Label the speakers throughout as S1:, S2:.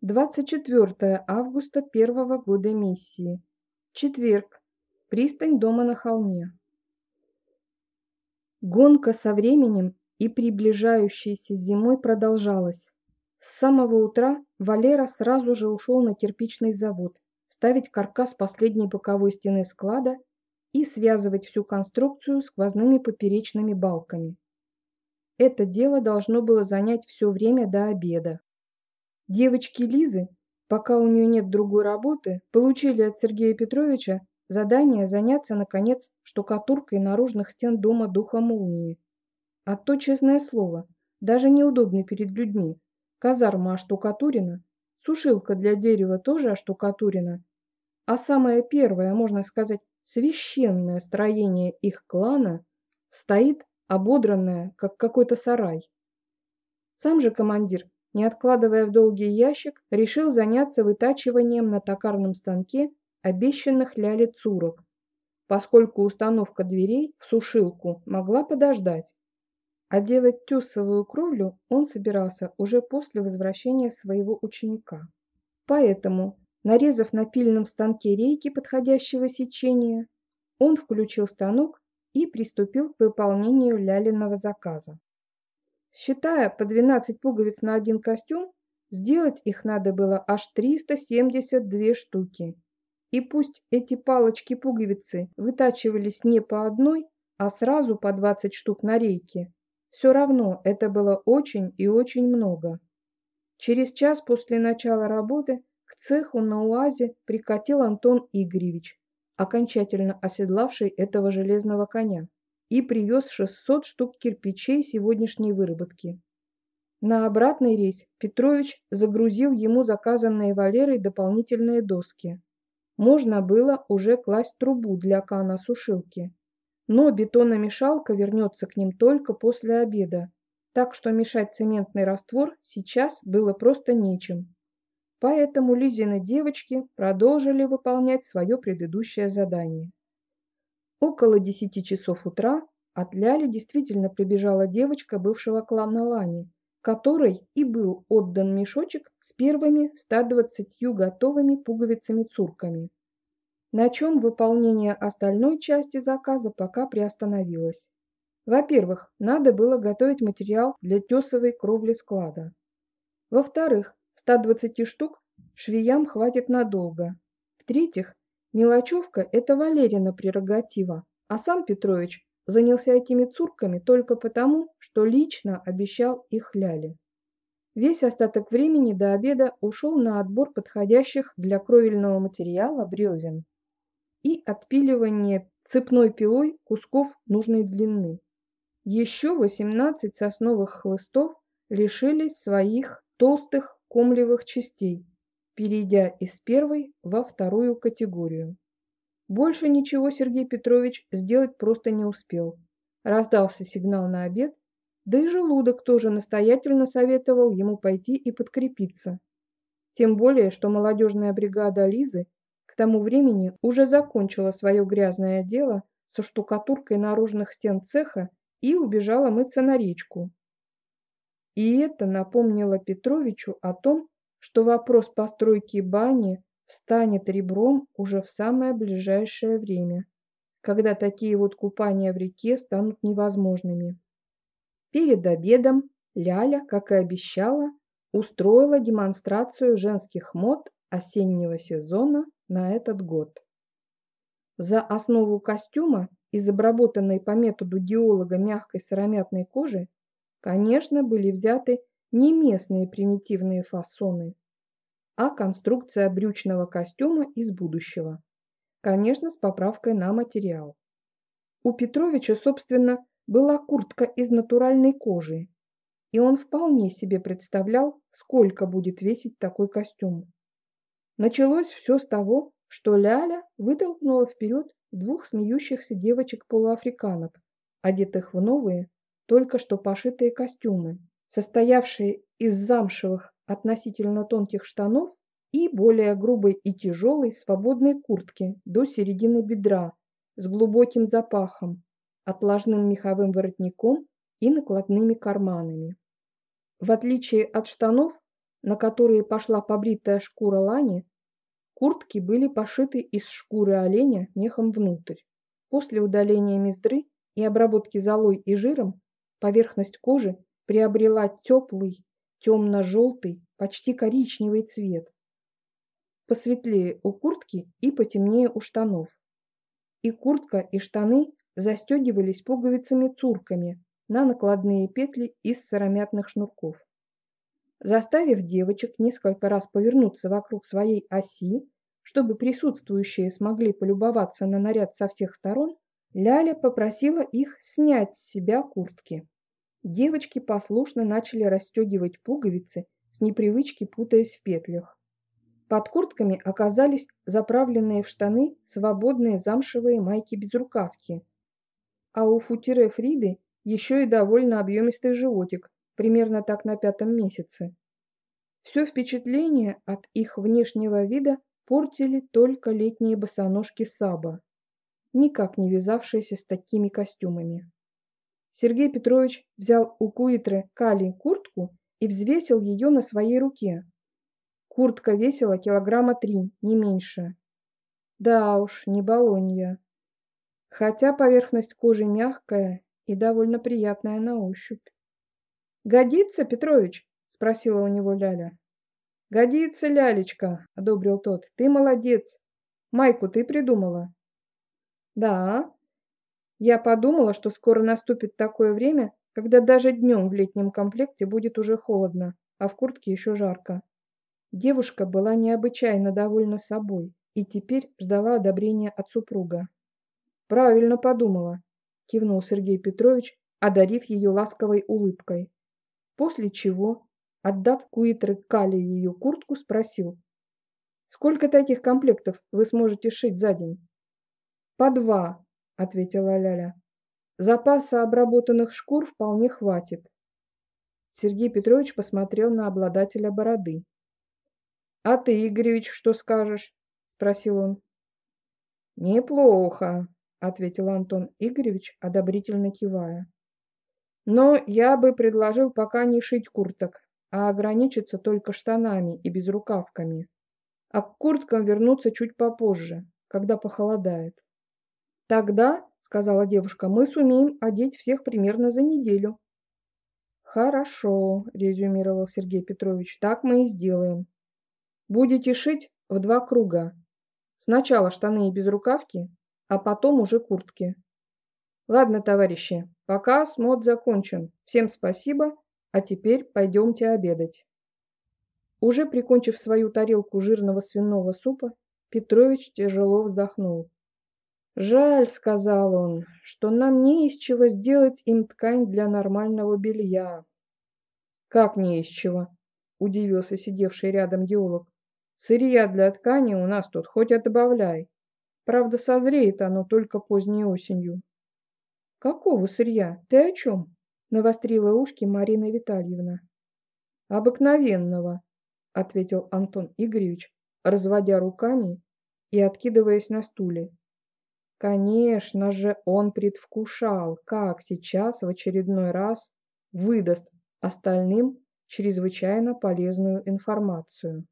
S1: 24 августа первого года миссии. Четверг. Пристань дома на холме. Гонка со временем и приближающейся зимой продолжалась. С самого утра Валера сразу же ушел на кирпичный завод, ставить каркас последней боковой стены склада и связывать всю конструкцию сквозными поперечными балками. Это дело должно было занять все время до обеда. Девочки Лизы, пока у нее нет другой работы, получили от Сергея Петровича задание заняться, наконец, штукатуркой наружных стен дома Духа Молнии. А то, честное слово, даже неудобно перед людьми. Казарма оштукатурена, сушилка для дерева тоже оштукатурена, а самое первое, можно сказать, священное строение их клана стоит ободранное, как какой-то сарай. Сам же командир не откладывая в долгий ящик, решил заняться вытачиванием на токарном станке обещанных ляли цурок, поскольку установка дверей в сушилку могла подождать. А делать тюсовую кровлю он собирался уже после возвращения своего ученика. Поэтому, нарезав на пильном станке рейки подходящего сечения, он включил станок и приступил к выполнению лялиного заказа. Считая по 12 пуговиц на один костюм, сделать их надо было аж 372 штуки. И пусть эти палочки-пуговицы вытачивались не по одной, а сразу по 20 штук на рейке, все равно это было очень и очень много. Через час после начала работы к цеху на УАЗе прикатил Антон Игоревич, окончательно оседлавший этого железного коня и привез 600 штук кирпичей сегодняшней выработки. На обратный рейс Петрович загрузил ему заказанные Валерой дополнительные доски. Можно было уже класть трубу для кана-сушилки. Но бетономешалка вернется к ним только после обеда, так что мешать цементный раствор сейчас было просто нечем. Поэтому Лизины девочки продолжили выполнять свое предыдущее задание. Около десяти часов утра от Ляли действительно прибежала девочка бывшего клана Лани, которой и был отдан мешочек с первыми 120 готовыми пуговицами-цурками. На чем выполнение остальной части заказа пока приостановилось. Во-первых, надо было готовить материал для тесовой кровли склада. Во-вторых, 120 штук швеям хватит надолго. В-третьих, Мелочевка – это Валерина прерогатива, а сам Петрович занялся этими цурками только потому, что лично обещал их Ляле. Весь остаток времени до обеда ушел на отбор подходящих для кровельного материала бревен и отпиливание цепной пилой кусков нужной длины. Еще 18 сосновых хлыстов лишились своих толстых комлевых частей, перейдя из первой во вторую категорию. Больше ничего Сергей Петрович сделать просто не успел. Раздался сигнал на обед, да и желудок тоже настоятельно советовал ему пойти и подкрепиться. Тем более, что молодежная бригада Лизы к тому времени уже закончила свое грязное дело со штукатуркой наружных стен цеха и убежала мыться на речку. И это напомнило Петровичу о том, что вопрос постройки бани встанет ребром уже в самое ближайшее время, когда такие вот купания в реке станут невозможными. Перед обедом Ляля, как и обещала, устроила демонстрацию женских мод осеннего сезона на этот год. За основу костюма из обработанной по методу геолога мягкой сыромятной кожи, конечно, были взяты не местные примитивные фасоны, а конструкция брючного костюма из будущего. Конечно, с поправкой на материал. У Петровича, собственно, была куртка из натуральной кожи, и он вполне себе представлял, сколько будет весить такой костюм. Началось все с того, что Ляля вытолкнула вперед двух смеющихся девочек-полуафриканок, одетых в новые, только что пошитые костюмы, состоявшие из замшевых относительно тонких штанов и более грубой и тяжелой свободной куртки до середины бедра с глубоким запахом, отложным меховым воротником и накладными карманами. В отличие от штанов, на которые пошла побритая шкура лани, куртки были пошиты из шкуры оленя мехом внутрь. После удаления мездры и обработки золой и жиром поверхность кожи приобрела теплый, темно-желтый, почти коричневый цвет. Посветлее у куртки и потемнее у штанов. И куртка, и штаны застегивались пуговицами-цурками на накладные петли из сыромятных шнурков. Заставив девочек несколько раз повернуться вокруг своей оси, чтобы присутствующие смогли полюбоваться на наряд со всех сторон, Ляля попросила их снять с себя куртки. Девочки послушно начали расстегивать пуговицы, с непривычки путаясь в петлях. Под куртками оказались заправленные в штаны свободные замшевые майки-безрукавки. А у футире Фриды еще и довольно объемистый животик, примерно так на пятом месяце. Все впечатление от их внешнего вида портили только летние босоножки Саба, никак не вязавшиеся с такими костюмами. Сергей Петрович взял у Куитры Кали куртку и взвесил ее на своей руке. Куртка весила килограмма три, не меньше. Да уж, не балонья. Хотя поверхность кожи мягкая и довольно приятная на ощупь. «Годится, Петрович?» — спросила у него Ляля. «Годится, Лялечка», — одобрил тот. «Ты молодец. Майку ты придумала?» «Да». Я подумала, что скоро наступит такое время, когда даже днем в летнем комплекте будет уже холодно, а в куртке еще жарко. Девушка была необычайно довольна собой и теперь ждала одобрения от супруга. «Правильно подумала», — кивнул Сергей Петрович, одарив ее ласковой улыбкой после чего, отдав Куитры Кали ее куртку, спросил, «Сколько таких комплектов вы сможете шить за день?» «По два», — ответила Ляля. «Запаса обработанных шкур вполне хватит». Сергей Петрович посмотрел на обладателя бороды. «А ты, Игоревич, что скажешь?» — спросил он. «Неплохо», — ответил Антон Игоревич, одобрительно кивая. Но я бы предложил пока не шить курток, а ограничиться только штанами и безрукавками. А к курткам вернуться чуть попозже, когда похолодает. Тогда, сказала девушка, мы сумеем одеть всех примерно за неделю. Хорошо, резюмировал Сергей Петрович, так мы и сделаем. Будете шить в два круга. Сначала штаны и безрукавки, а потом уже куртки. Ладно, товарищи, пока смот закончен. Всем спасибо, а теперь пойдемте обедать. Уже прикончив свою тарелку жирного свиного супа, Петрович тяжело вздохнул. «Жаль, — сказал он, — что нам не из чего сделать им ткань для нормального белья». «Как не из чего?» — удивился сидевший рядом геолог. «Сырья для ткани у нас тут хоть отбавляй. Правда, созреет оно только поздней осенью». «Какого сырья? Ты о чем?» — навострила ушки Марина Витальевна. «Обыкновенного», — ответил Антон Игоревич, разводя руками и откидываясь на стуле. Конечно же, он предвкушал, как сейчас в очередной раз выдаст остальным чрезвычайно полезную информацию.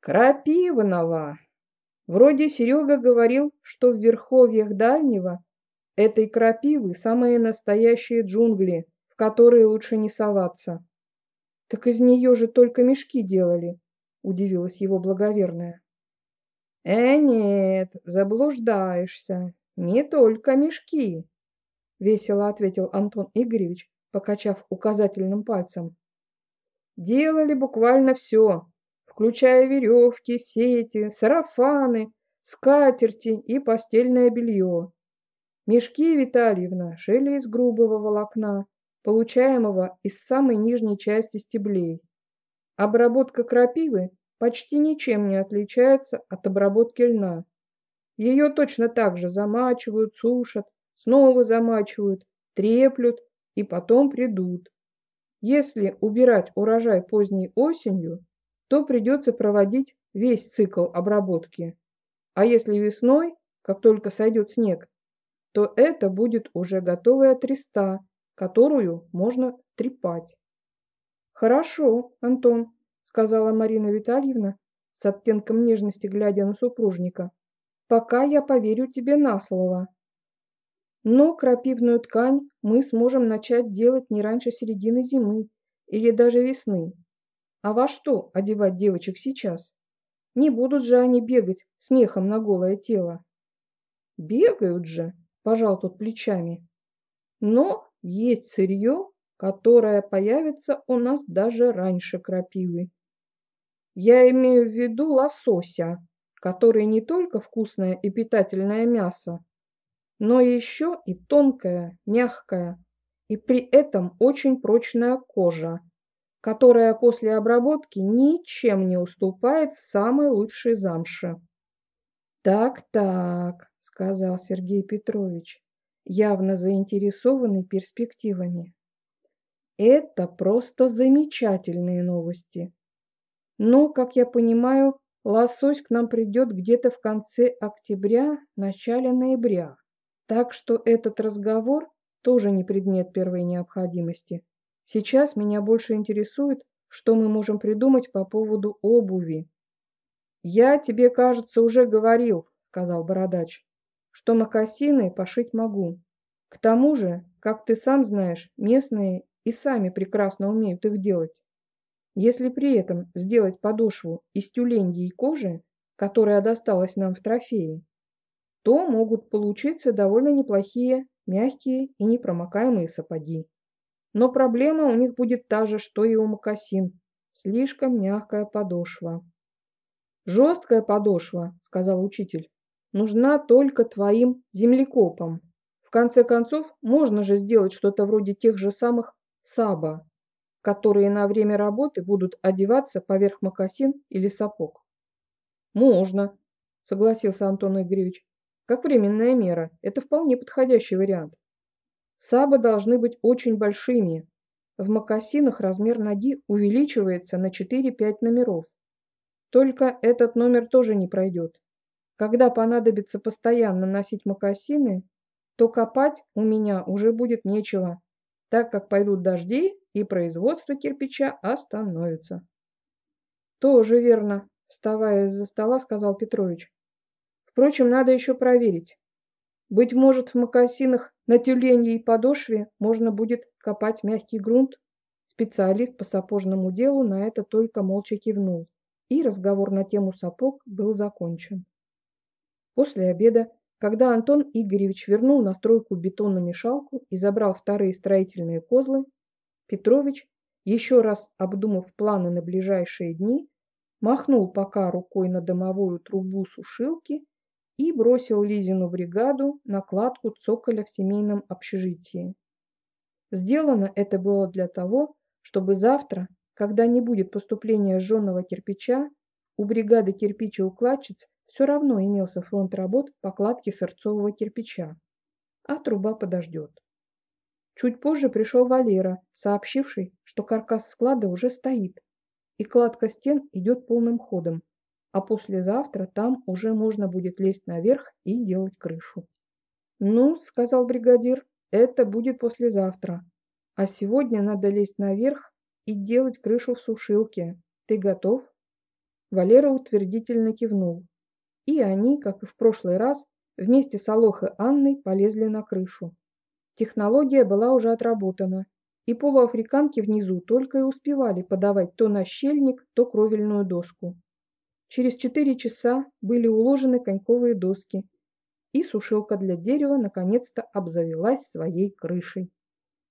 S1: «Крапивного!» Вроде Серега говорил, что в верховьях Дальнего Этой крапивы самые настоящие джунгли, в которые лучше не соваться. Так из нее же только мешки делали, удивилась его благоверная. Э, нет, заблуждаешься. Не только мешки, весело ответил Антон Игоревич, покачав указательным пальцем. Делали буквально все, включая веревки, сети, сарафаны, скатерти и постельное белье. Мешки Витальевна шили из грубого волокна, получаемого из самой нижней части стеблей. Обработка крапивы почти ничем не отличается от обработки льна. Ее точно так же замачивают, сушат, снова замачивают, треплют и потом придут. Если убирать урожай поздней осенью, то придется проводить весь цикл обработки. А если весной, как только сойдет снег, то это будет уже готовая треста, которую можно трепать. Хорошо, Антон, сказала Марина Витальевна с оттенком нежности, глядя на супружника. «Пока я поверю тебе на слово. Но крапивную ткань мы сможем начать делать не раньше середины зимы или даже весны. А во что одевать девочек сейчас? Не будут же они бегать смехом на голое тело. Бегают же, пожал тот плечами. Но есть сырье, которое появится у нас даже раньше крапивы. Я имею в виду лосося, который не только вкусное и питательное мясо, но еще и тонкая, мягкая и при этом очень прочная кожа, которая после обработки ничем не уступает самой лучшей замше. «Так-так», — сказал Сергей Петрович, явно заинтересованный перспективами. «Это просто замечательные новости. Но, как я понимаю, лосось к нам придет где-то в конце октября, начале ноября. Так что этот разговор тоже не предмет первой необходимости. Сейчас меня больше интересует, что мы можем придумать по поводу обуви. «Я тебе, кажется, уже говорил», — сказал Бородач, «что мокасины пошить могу. К тому же, как ты сам знаешь, местные и сами прекрасно умеют их делать. Если при этом сделать подошву из тюленьей кожи, которая досталась нам в трофее, то могут получиться довольно неплохие, мягкие и непромокаемые сапоги. Но проблема у них будет та же, что и у мокасин. Слишком мягкая подошва. «Жесткая подошва», — сказал учитель, — «нужна только твоим землекопам. В конце концов, можно же сделать что-то вроде тех же самых саба, которые на время работы будут одеваться поверх мокасин или сапог». «Можно», — согласился Антон Игоревич. Как временная мера, это вполне подходящий вариант. Сабы должны быть очень большими. В мокасинах размер ноги увеличивается на 4-5 номеров. Только этот номер тоже не пройдет. Когда понадобится постоянно носить мокасины, то копать у меня уже будет нечего, так как пойдут дожди и производство кирпича остановится. Тоже верно, вставая из-за стола, сказал Петрович. Впрочем, надо еще проверить. Быть может, в мокасинах на тюленьей подошве можно будет копать мягкий грунт? Специалист по сапожному делу на это только молча кивнул, и разговор на тему сапог был закончен. После обеда, когда Антон Игоревич вернул на стройку бетономешалку и забрал вторые строительные козлы, Петрович, еще раз обдумав планы на ближайшие дни, махнул пока рукой на домовую трубу сушилки и бросил Лизину бригаду на кладку цоколя в семейном общежитии. Сделано это было для того, чтобы завтра, когда не будет поступления сжженного кирпича, у бригады кирпичеукладчиц все равно имелся фронт работ по кладке сырцового кирпича, а труба подождет. Чуть позже пришел Валера, сообщивший, что каркас склада уже стоит, и кладка стен идет полным ходом, а послезавтра там уже можно будет лезть наверх и делать крышу. «Ну, — сказал бригадир, — это будет послезавтра, а сегодня надо лезть наверх и делать крышу в сушилке. Ты готов?» Валера утвердительно кивнул. И они, как и в прошлый раз, вместе с Алох и Анной полезли на крышу. Технология была уже отработана, и полуафриканки внизу только и успевали подавать то нащельник, то кровельную доску. Через четыре часа были уложены коньковые доски, и сушилка для дерева наконец-то обзавелась своей крышей.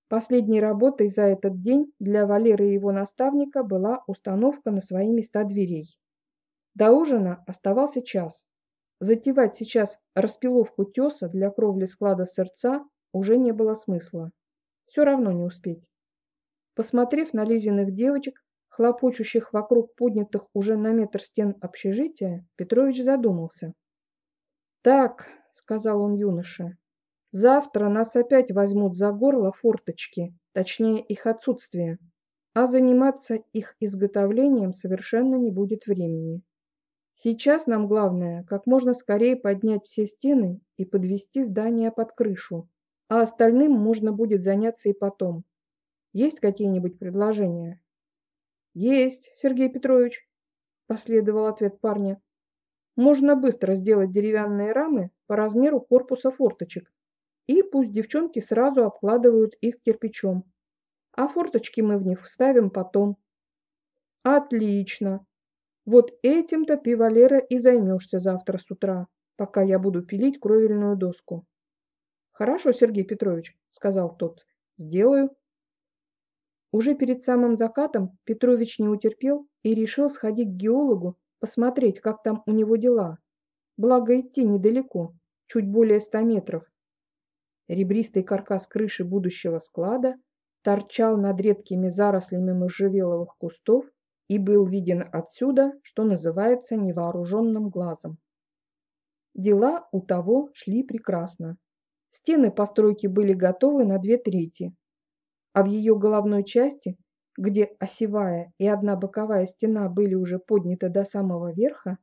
S1: Последней работой за этот день для Валеры и его наставника была установка на свои места дверей. До ужина оставался час. Затевать сейчас распиловку теса для кровли склада сердца уже не было смысла. Все равно не успеть. Посмотрев на Лизиных девочек, хлопочущих вокруг поднятых уже на метр стен общежития, Петрович задумался. «Так», — сказал он юноше, — «завтра нас опять возьмут за горло форточки, точнее их отсутствие, а заниматься их изготовлением совершенно не будет времени. Сейчас нам главное как можно скорее поднять все стены и подвести здание под крышу, а остальным можно будет заняться и потом. Есть какие-нибудь предложения?» Есть, Сергей Петрович, последовал ответ парня. Можно быстро сделать деревянные рамы по размеру корпуса форточек. И пусть девчонки сразу обкладывают их кирпичом. А форточки мы в них вставим потом. Отлично. Вот этим-то ты, Валера, и займешься завтра с утра, пока я буду пилить кровельную доску. Хорошо, Сергей Петрович, сказал тот. Сделаю. Уже перед самым закатом Петрович не утерпел и решил сходить к геологу, посмотреть, как там у него дела. Благо идти недалеко, чуть более ста метров. Ребристый каркас крыши будущего склада торчал над редкими зарослями можжевеловых кустов и был виден отсюда, что называется, невооруженным глазом. Дела у того шли прекрасно. Стены постройки были готовы на две трети, а в ее головной части, где осевая и одна боковая стена были уже подняты до самого верха,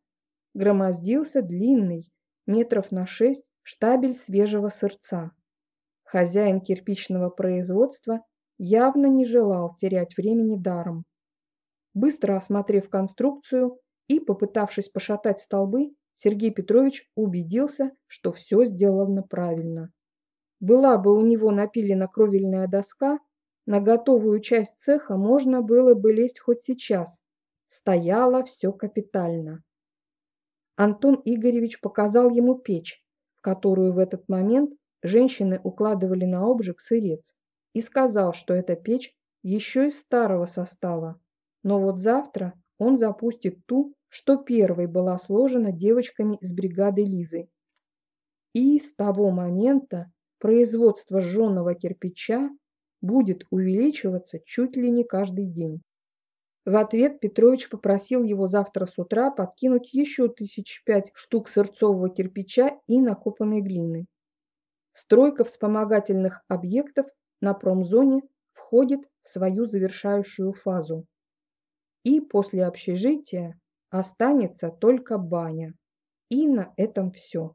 S1: громоздился длинный, метров на шесть, штабель свежего сырца. Хозяин кирпичного производства явно не желал терять времени даром. Быстро осмотрев конструкцию и попытавшись пошатать столбы, Сергей Петрович убедился, что все сделано правильно. Была бы у него напилена кровельная доска, на готовую часть цеха можно было бы лезть хоть сейчас. Стояло все капитально. Антон Игоревич показал ему печь, в которую в этот момент женщины укладывали на обжиг сырец, и сказал, что эта печь еще из старого состава, но вот завтра он запустит ту, что первой была сложена девочками из бригады Лизы. И с того момента производство жженого кирпича будет увеличиваться чуть ли не каждый день. В ответ Петрович попросил его завтра с утра подкинуть еще тысяч пять штук сырцового кирпича и накопанной глины. Стройка вспомогательных объектов на промзоне входит в свою завершающую фазу и после общежития останется только баня. И на этом все.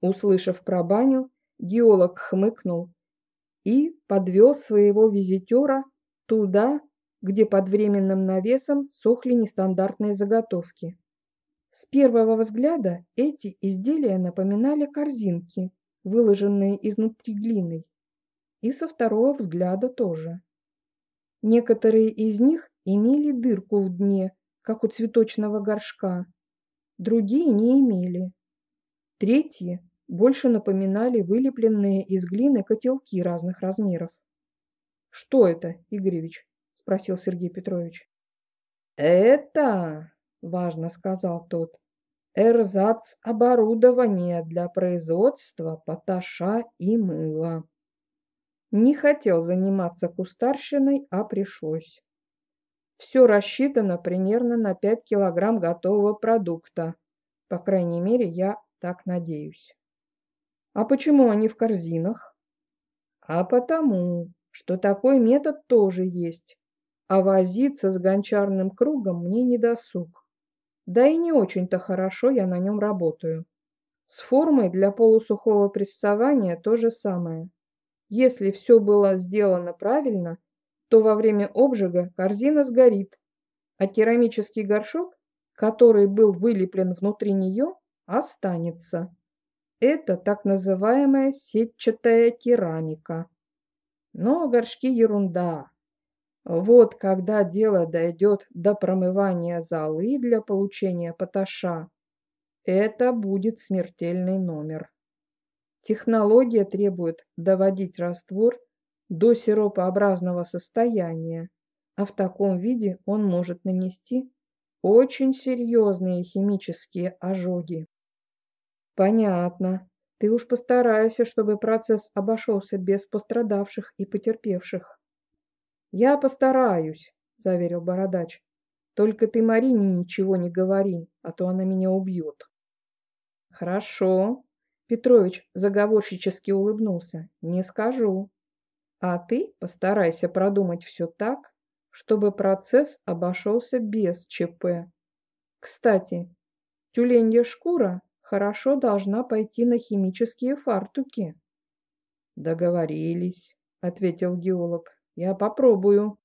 S1: Услышав про баню, геолог хмыкнул и подвел своего визитера туда, где под временным навесом сохли нестандартные заготовки. С первого взгляда эти изделия напоминали корзинки, выложенные изнутри глиной, и со второго взгляда тоже. Некоторые из них имели дырку в дне, как у цветочного горшка, другие не имели. Третьи больше напоминали вылепленные из глины котелки разных размеров. «Что это, Игоревич?» – спросил Сергей Петрович. «Это, – важно сказал тот, – эрзац оборудования для производства поташа и мыла. Не хотел заниматься кустарщиной, а пришлось. Все рассчитано примерно на 5 килограмм готового продукта. По крайней мере, я так надеюсь. А почему они в корзинах? А потому, что такой метод тоже есть. А возиться с гончарным кругом мне не досуг. Да и не очень-то хорошо я на нем работаю. С формой для полусухого прессования то же самое. Если все было сделано правильно, то во время обжига корзина сгорит, а керамический горшок, который был вылеплен внутри нее, останется. Это так называемая сетчатая керамика. Но горшки ерунда. Вот когда дело дойдет до промывания золы для получения поташа, это будет смертельный номер. Технология требует доводить раствор до сиропообразного состояния, а в таком виде он может нанести очень серьезные химические ожоги. Понятно. Ты уж постарайся, чтобы процесс обошелся без пострадавших и потерпевших. Я постараюсь, заверил бородач. Только ты Марине ничего не говори, а то она меня убьет. Хорошо. Петрович заговорщически улыбнулся. Не скажу. А ты постарайся продумать все так, чтобы процесс обошелся без ЧП. Кстати, тюленья шкура хорошо должна пойти на химические фартуки. Договорились, ответил геолог. Я попробую.